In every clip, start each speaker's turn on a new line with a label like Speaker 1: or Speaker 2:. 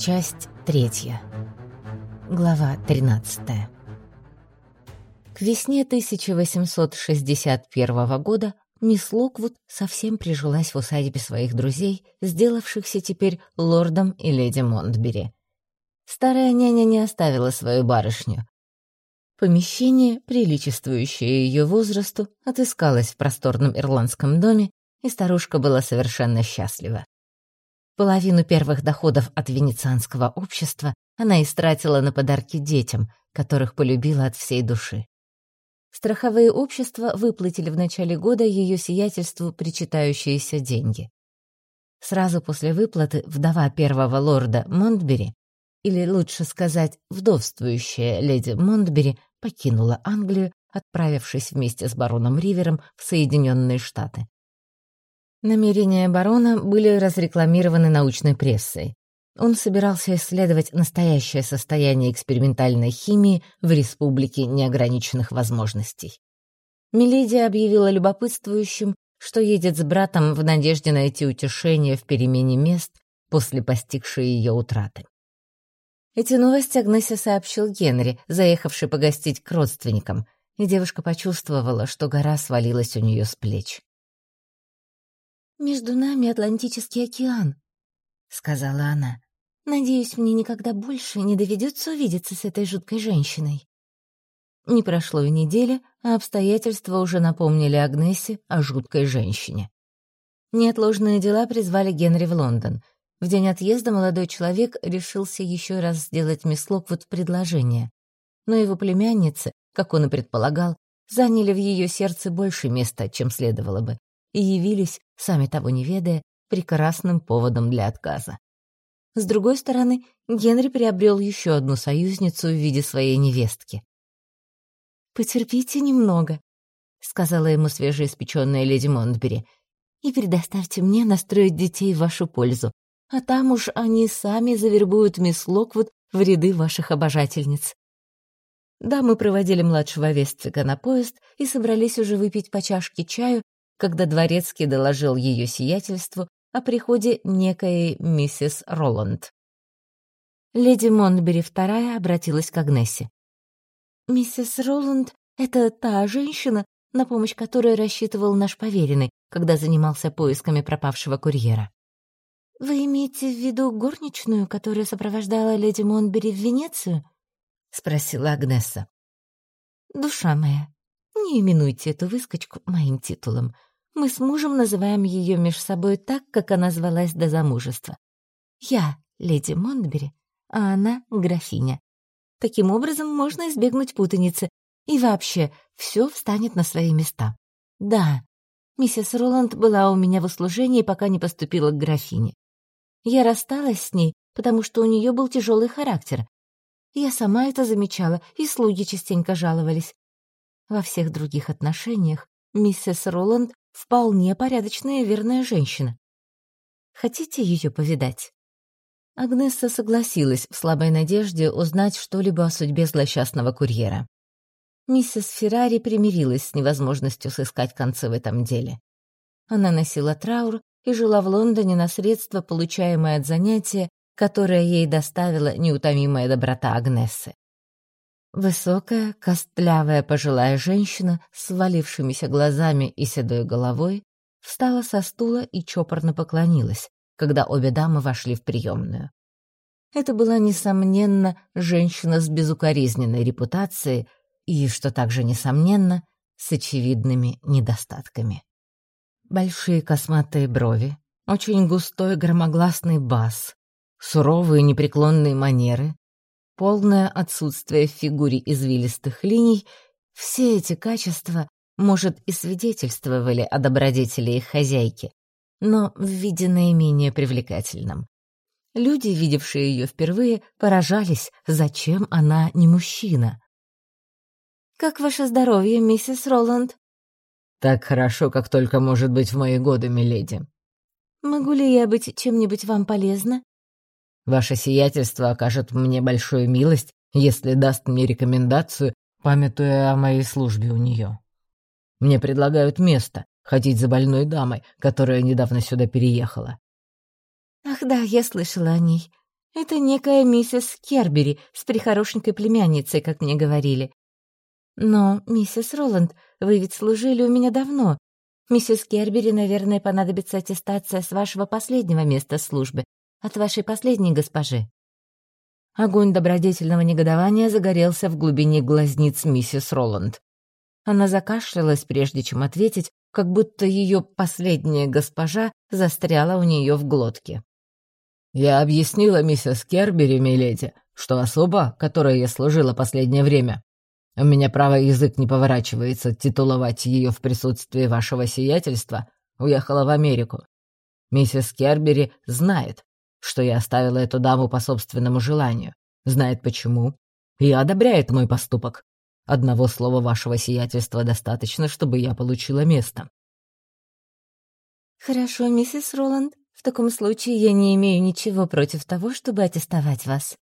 Speaker 1: Часть третья. Глава 13. К весне 1861 года мисс Локвуд совсем прижилась в усадьбе своих друзей, сделавшихся теперь лордом и леди Монтбери. Старая няня не оставила свою барышню. Помещение, приличествующее ее возрасту, отыскалось в просторном ирландском доме, и старушка была совершенно счастлива. Половину первых доходов от венецианского общества она истратила на подарки детям, которых полюбила от всей души. Страховые общества выплатили в начале года ее сиятельству причитающиеся деньги. Сразу после выплаты вдова первого лорда Монтбери, или лучше сказать, вдовствующая леди Монтбери, покинула Англию, отправившись вместе с бароном Ривером в Соединенные Штаты. Намерения барона были разрекламированы научной прессой. Он собирался исследовать настоящее состояние экспериментальной химии в республике неограниченных возможностей. Миледи объявила любопытствующим, что едет с братом в надежде найти утешение в перемене мест после постигшей ее утраты. Эти новости Агнессе сообщил Генри, заехавший погостить к родственникам, и девушка почувствовала, что гора свалилась у нее с плеч.
Speaker 2: «Между нами Атлантический океан», — сказала она. «Надеюсь, мне никогда больше не доведется увидеться с этой жуткой женщиной».
Speaker 1: Не прошло и недели, а обстоятельства уже напомнили Агнессе о жуткой женщине. Неотложные дела призвали Генри в Лондон. В день отъезда молодой человек решился еще раз сделать мисс Локвуд предложение. Но его племянницы, как он и предполагал, заняли в ее сердце больше места, чем следовало бы, и явились, сами того не ведая, прекрасным поводом для отказа. С другой стороны, Генри приобрел еще одну союзницу в виде своей невестки.
Speaker 2: «Потерпите немного», — сказала ему свежеиспеченная леди Монтбери, «и предоставьте мне настроить детей в вашу пользу, а там уж они сами завербуют мисс Локвуд в ряды ваших обожательниц».
Speaker 1: Дамы проводили младшего Вестфика на поезд и собрались уже выпить по чашке чаю когда дворецкий доложил ее сиятельству о приходе некой миссис Роланд. Леди Монбери II обратилась к Агнессе.
Speaker 2: «Миссис Роланд — это та женщина, на помощь которой рассчитывал наш поверенный, когда занимался поисками пропавшего курьера. Вы имеете в виду горничную, которая сопровождала леди Монбери в Венецию? спросила Агнесса. Душа моя, не именуйте эту выскочку моим титулом. Мы с мужем называем ее меж собой так, как она звалась до замужества. Я — леди Монтбери, а она — графиня. Таким образом можно избегнуть путаницы, и вообще все встанет на свои места. Да, миссис Роланд была у меня в услужении, пока не поступила к графине. Я рассталась с ней, потому что у нее был тяжелый характер. Я сама это замечала, и слуги частенько жаловались. Во всех других отношениях миссис Роланд Вполне порядочная верная женщина. Хотите ее повидать?» Агнесса согласилась в слабой надежде узнать что-либо о судьбе злосчастного курьера. Миссис Феррари примирилась с невозможностью сыскать концы в этом деле. Она носила траур и жила в Лондоне на средства, получаемые от занятия, которое ей доставила неутомимая доброта Агнессы. Высокая, костлявая пожилая женщина с свалившимися глазами и седой головой встала со стула и чопорно поклонилась, когда обе дамы вошли в приемную. Это была, несомненно, женщина с безукоризненной репутацией и, что также несомненно, с очевидными недостатками. Большие косматые брови, очень густой громогласный бас, суровые непреклонные манеры, полное отсутствие в фигуре извилистых линий, все эти качества, может, и свидетельствовали о добродетели их хозяйки, но в виде наименее привлекательном. Люди, видевшие ее впервые, поражались, зачем она не мужчина. «Как ваше здоровье, миссис Роланд?»
Speaker 3: «Так хорошо, как только может быть в мои годы, миледи».
Speaker 2: «Могу ли я быть чем-нибудь вам полезна?»
Speaker 3: Ваше сиятельство окажет мне большую милость, если даст мне рекомендацию, памятуя о моей службе у нее. Мне предлагают место, ходить за больной дамой, которая недавно сюда переехала.
Speaker 2: Ах да, я слышала о ней. Это некая миссис Кербери с прихорошенькой племянницей, как мне говорили. Но, миссис Роланд, вы ведь служили у меня давно. Миссис Кербери, наверное, понадобится аттестация с вашего последнего места службы, от вашей последней госпожи. Огонь добродетельного негодования загорелся в глубине глазниц миссис Роланд. Она закашлялась, прежде чем ответить, как будто ее последняя госпожа застряла у нее в глотке.
Speaker 3: «Я объяснила миссис Кербери, миледи, что особа, которой я служила последнее время, у меня правый язык не поворачивается титуловать ее в присутствии вашего сиятельства, уехала в Америку. Миссис Кербери знает, что я оставила эту даму по собственному желанию, знает почему и одобряет мой поступок. Одного слова вашего сиятельства достаточно, чтобы я получила место».
Speaker 2: «Хорошо, миссис Роланд. В таком случае я не имею ничего против того, чтобы аттестовать вас.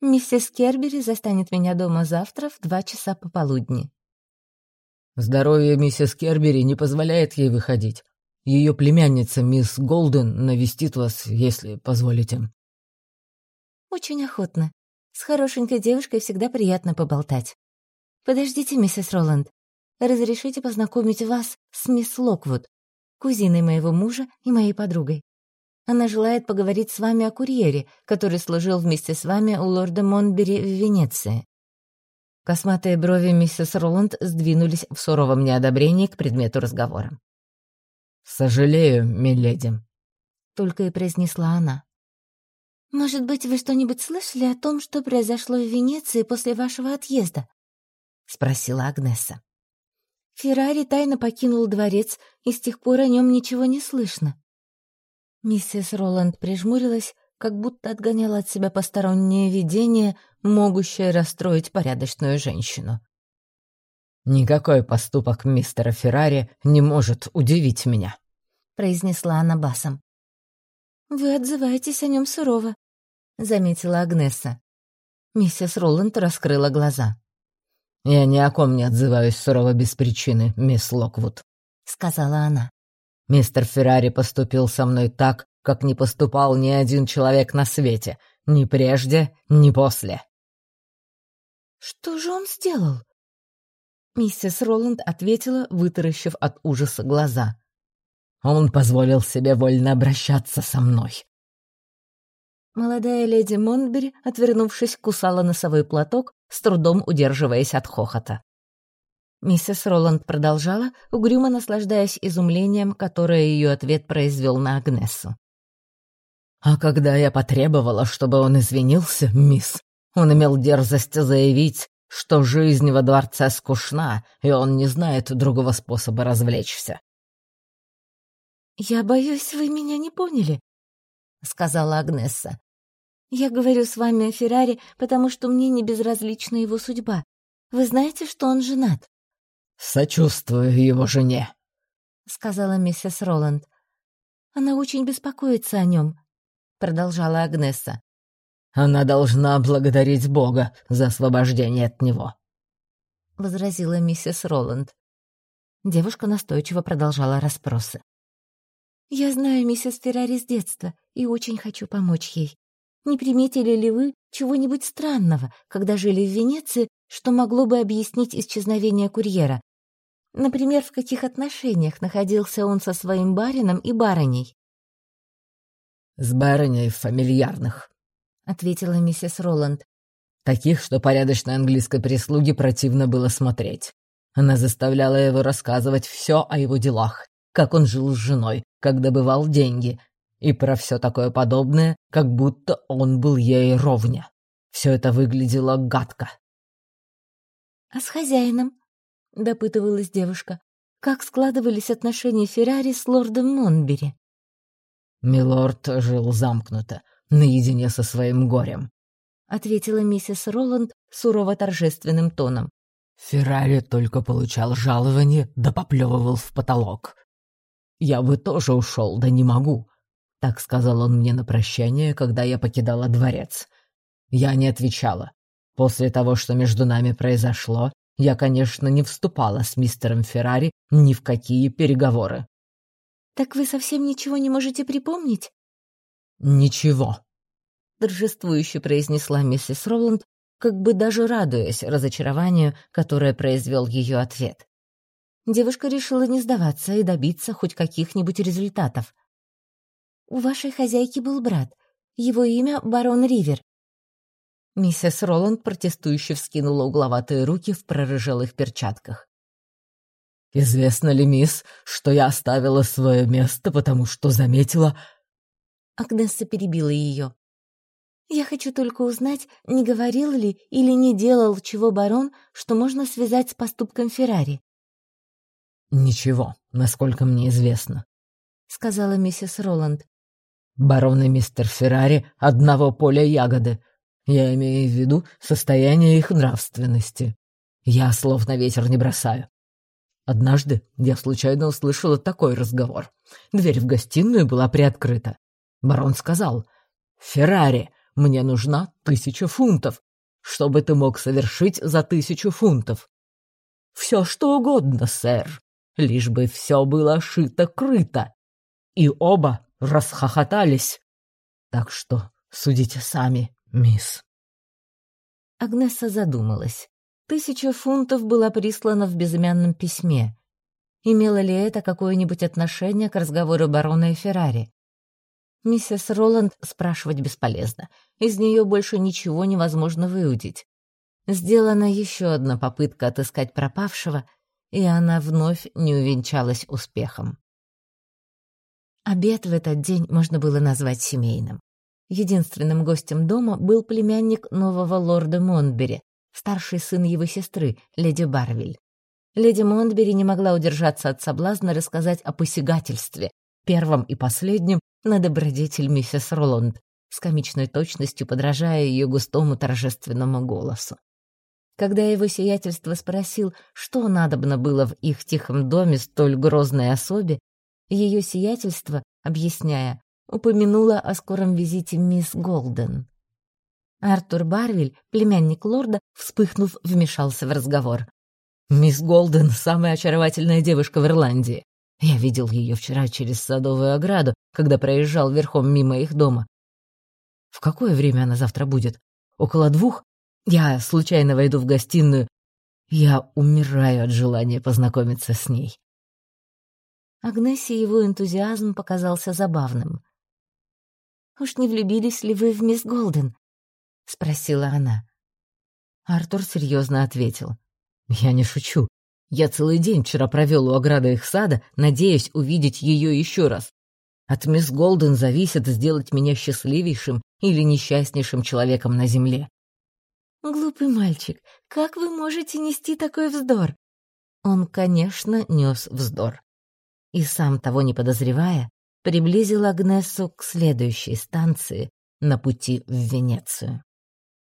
Speaker 2: Миссис Кербери застанет меня дома завтра в два часа пополудни».
Speaker 3: «Здоровье миссис Кербери не позволяет ей выходить. Ее племянница, мисс Голден, навестит вас, если позволите».
Speaker 2: «Очень охотно. С хорошенькой девушкой всегда приятно поболтать. Подождите, миссис Роланд. Разрешите познакомить вас с мисс Локвуд, кузиной моего мужа и моей подругой. Она желает поговорить с вами о курьере, который служил вместе с вами у лорда Монбери в Венеции». Косматые брови миссис Роланд сдвинулись в суровом неодобрении к предмету разговора.
Speaker 3: «Сожалею, миледи», —
Speaker 2: только и произнесла она. «Может быть, вы что-нибудь слышали о том, что произошло в Венеции после вашего отъезда?» — спросила Агнеса. «Феррари тайно покинул дворец, и с тех пор о нем ничего не слышно. Миссис Роланд прижмурилась, как будто отгоняла от себя постороннее видение, могущее расстроить порядочную женщину.
Speaker 3: «Никакой поступок мистера Феррари не может удивить меня», —
Speaker 2: произнесла она басом. «Вы отзываетесь о нем сурово», — заметила Агнеса. Миссис Роланд раскрыла глаза.
Speaker 3: «Я ни о ком не отзываюсь сурово без причины, мисс Локвуд», — сказала она. Мистер Феррари поступил со мной так, как не поступал ни один человек на свете, ни прежде, ни после.
Speaker 2: «Что же он сделал?» Миссис Роланд ответила, вытаращив от ужаса глаза.
Speaker 3: «Он позволил себе вольно обращаться со мной».
Speaker 2: Молодая леди Монбери, отвернувшись, кусала носовой платок, с трудом удерживаясь от хохота. Миссис Роланд продолжала, угрюмо наслаждаясь изумлением, которое ее ответ произвел на Агнесу.
Speaker 3: «А когда я потребовала, чтобы он извинился, мисс, он имел дерзость заявить, что жизнь во дворце скучна, и он не знает другого способа развлечься».
Speaker 2: «Я боюсь, вы меня не поняли», — сказала Агнесса. «Я говорю с вами о Феррари, потому что мне не безразлична его судьба. Вы знаете, что он женат?»
Speaker 3: «Сочувствую его жене», —
Speaker 2: сказала миссис Роланд. «Она очень беспокоится о нем», — продолжала Агнеса.
Speaker 3: «Она должна благодарить Бога за освобождение от него», —
Speaker 2: возразила миссис Роланд. Девушка настойчиво продолжала расспросы. «Я знаю миссис Феррари с детства и очень хочу помочь ей. Не приметили ли вы чего-нибудь странного, когда жили в Венеции, что могло бы объяснить исчезновение курьера? Например, в каких отношениях находился он со своим барином и барыней?
Speaker 3: «С барыней фамильярных», — ответила миссис Роланд. «Таких, что порядочной английской прислуге противно было смотреть. Она заставляла его рассказывать все о его делах, как он жил с женой, как добывал деньги, и про все такое подобное, как будто он был ей ровня. Все это выглядело гадко.
Speaker 2: «А с хозяином?» — допытывалась девушка. «Как складывались отношения Феррари с лордом Монбери?»
Speaker 3: «Милорд жил замкнуто, наедине со своим горем», — ответила миссис Роланд сурово-торжественным тоном. «Феррари только получал жалование, да поплевывал в потолок. Я бы тоже ушел, да не могу», — так сказал он мне на прощание, когда я покидала дворец. Я не отвечала. После того, что между нами произошло, я, конечно, не вступала с мистером Феррари ни в какие переговоры.
Speaker 2: «Так вы совсем ничего не можете припомнить?»
Speaker 3: «Ничего», —
Speaker 1: торжествующе произнесла миссис Роланд, как бы даже радуясь разочарованию, которое произвел ее ответ. Девушка решила не сдаваться и добиться хоть каких-нибудь результатов. «У вашей хозяйки был брат. Его имя — барон Ривер». Миссис Роланд протестующе вскинула угловатые руки в прорыжелых перчатках.
Speaker 3: «Известно ли, мисс, что я оставила свое место, потому что заметила...»
Speaker 1: Агнесса перебила ее. «Я хочу только узнать, не говорил ли или не делал чего барон, что можно связать с поступком Феррари».
Speaker 3: «Ничего, насколько мне известно», —
Speaker 1: сказала миссис Роланд.
Speaker 3: «Барон и мистер Феррари одного поля ягоды. Я имею в виду состояние их нравственности. Я слов на ветер не бросаю. Однажды я случайно услышала такой разговор. Дверь в гостиную была приоткрыта. Барон сказал, «Феррари, мне нужна тысяча фунтов. Что бы ты мог совершить за тысячу фунтов?» «Все что угодно, сэр, лишь бы все было шито-крыто». И оба расхохотались. Так что судите сами, мисс.
Speaker 1: Агнеса задумалась. Тысяча фунтов была прислана в безымянном письме. Имело ли это какое-нибудь отношение к разговору барона и Феррари? Миссис Роланд спрашивать бесполезно. Из нее больше ничего невозможно выудить. Сделана еще одна попытка отыскать пропавшего, и она вновь не увенчалась успехом. Обед в этот день можно было назвать семейным. Единственным гостем дома был племянник нового лорда Монбери, старший сын его сестры, леди Барвиль. Леди Монтбери не могла удержаться от соблазна рассказать о посягательстве, первом и последнем, на добродетель миссис Роланд, с комичной точностью подражая ее густому торжественному голосу. Когда его сиятельство спросил, что надобно было в их тихом доме столь грозной особе, ее сиятельство, объясняя, упомянуло о скором визите мисс Голден. Артур Барвиль, племянник лорда, вспыхнув, вмешался в разговор. «Мисс Голден — самая очаровательная девушка в Ирландии. Я видел ее вчера через садовую ограду, когда проезжал верхом мимо их дома. В какое время она завтра будет? Около двух? Я случайно войду в гостиную. Я умираю от желания познакомиться с ней». Агнессе его энтузиазм показался забавным. «Уж не влюбились ли вы в мисс Голден?» — спросила она. Артур серьезно ответил. «Я не шучу. Я целый день вчера провел у ограды их сада, надеясь увидеть ее еще раз. От мисс Голден зависит сделать меня счастливейшим или несчастнейшим человеком на земле». «Глупый мальчик, как вы можете нести такой вздор?» Он, конечно, нес вздор. И сам того не подозревая, приблизил Агнесу к следующей станции на пути в Венецию.